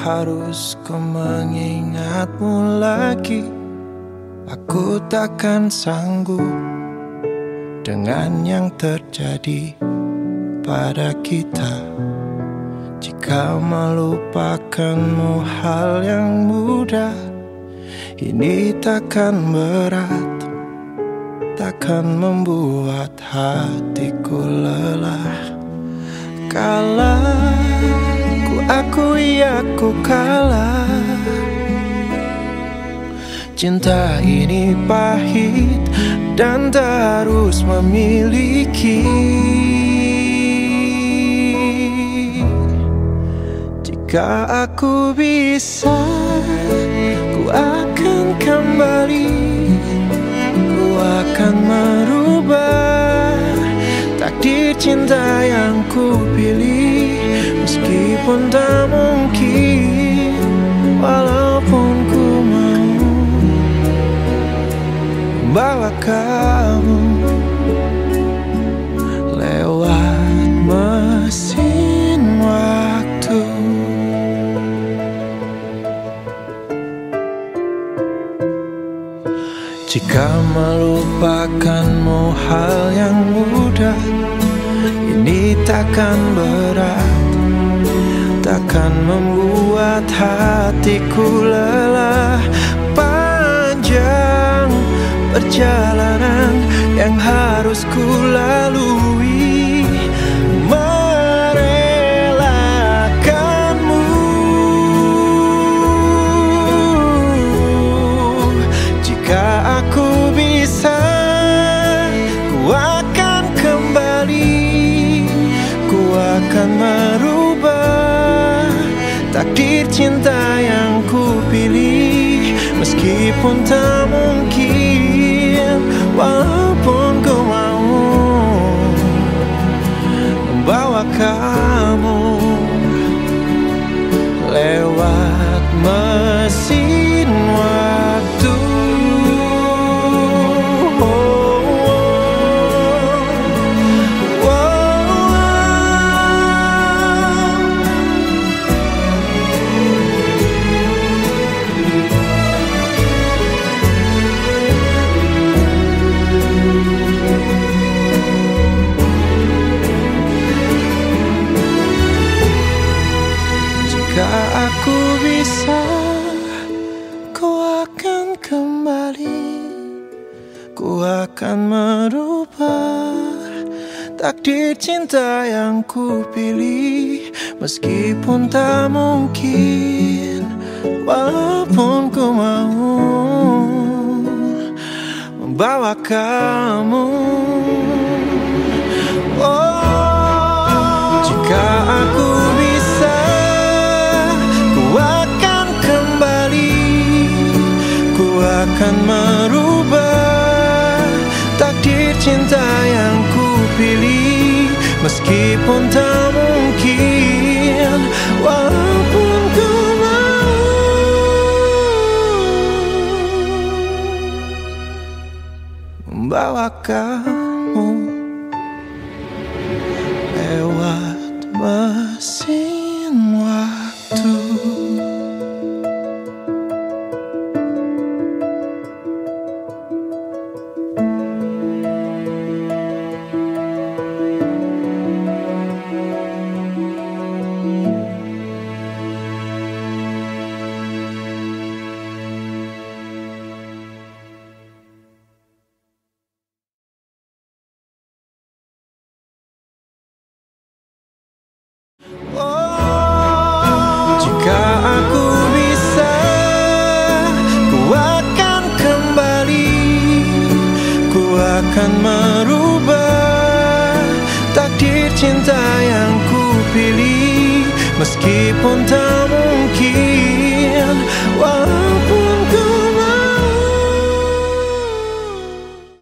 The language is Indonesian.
harus ku mengingatmu lagi Aku takkan sanggup dengan yang terjadi pada kita. Jika melupakanmu hal yang mudah Ini takkan berat Takkan membuat hatiku lelah. Kalah Ku akui aku kalah. Cinta ini pahit dan terus memiliki. Jika aku bisa Ku akan kembali. Ku akan merubah Takdir cinta yang ku Meskipun tak mungkin Walaupun ku membawa kamu lewat mesin waktu. Jika melupakanmu hal yang mudah, ini takkan berat, takkan membuat hatiku lelah. Panjang perjalanan yang harus ku lalui cinta yang ku pilih meskipun tak mungkin walaupun ku mau membawa kamu lewat mesin ku akan kembali, ku akan merubah takdir cinta yang ku pilih, meskipun tak mungkin, walaupun ku mau membawa kamu. Oh, jika aku akan merubah takdir cinta yang ku pilih, meskipun tak mungkin, walaupun ku mau membawa kamu lewat mesin akan merubah takdir cinta yang ku pilih, meskipun tak mungkin.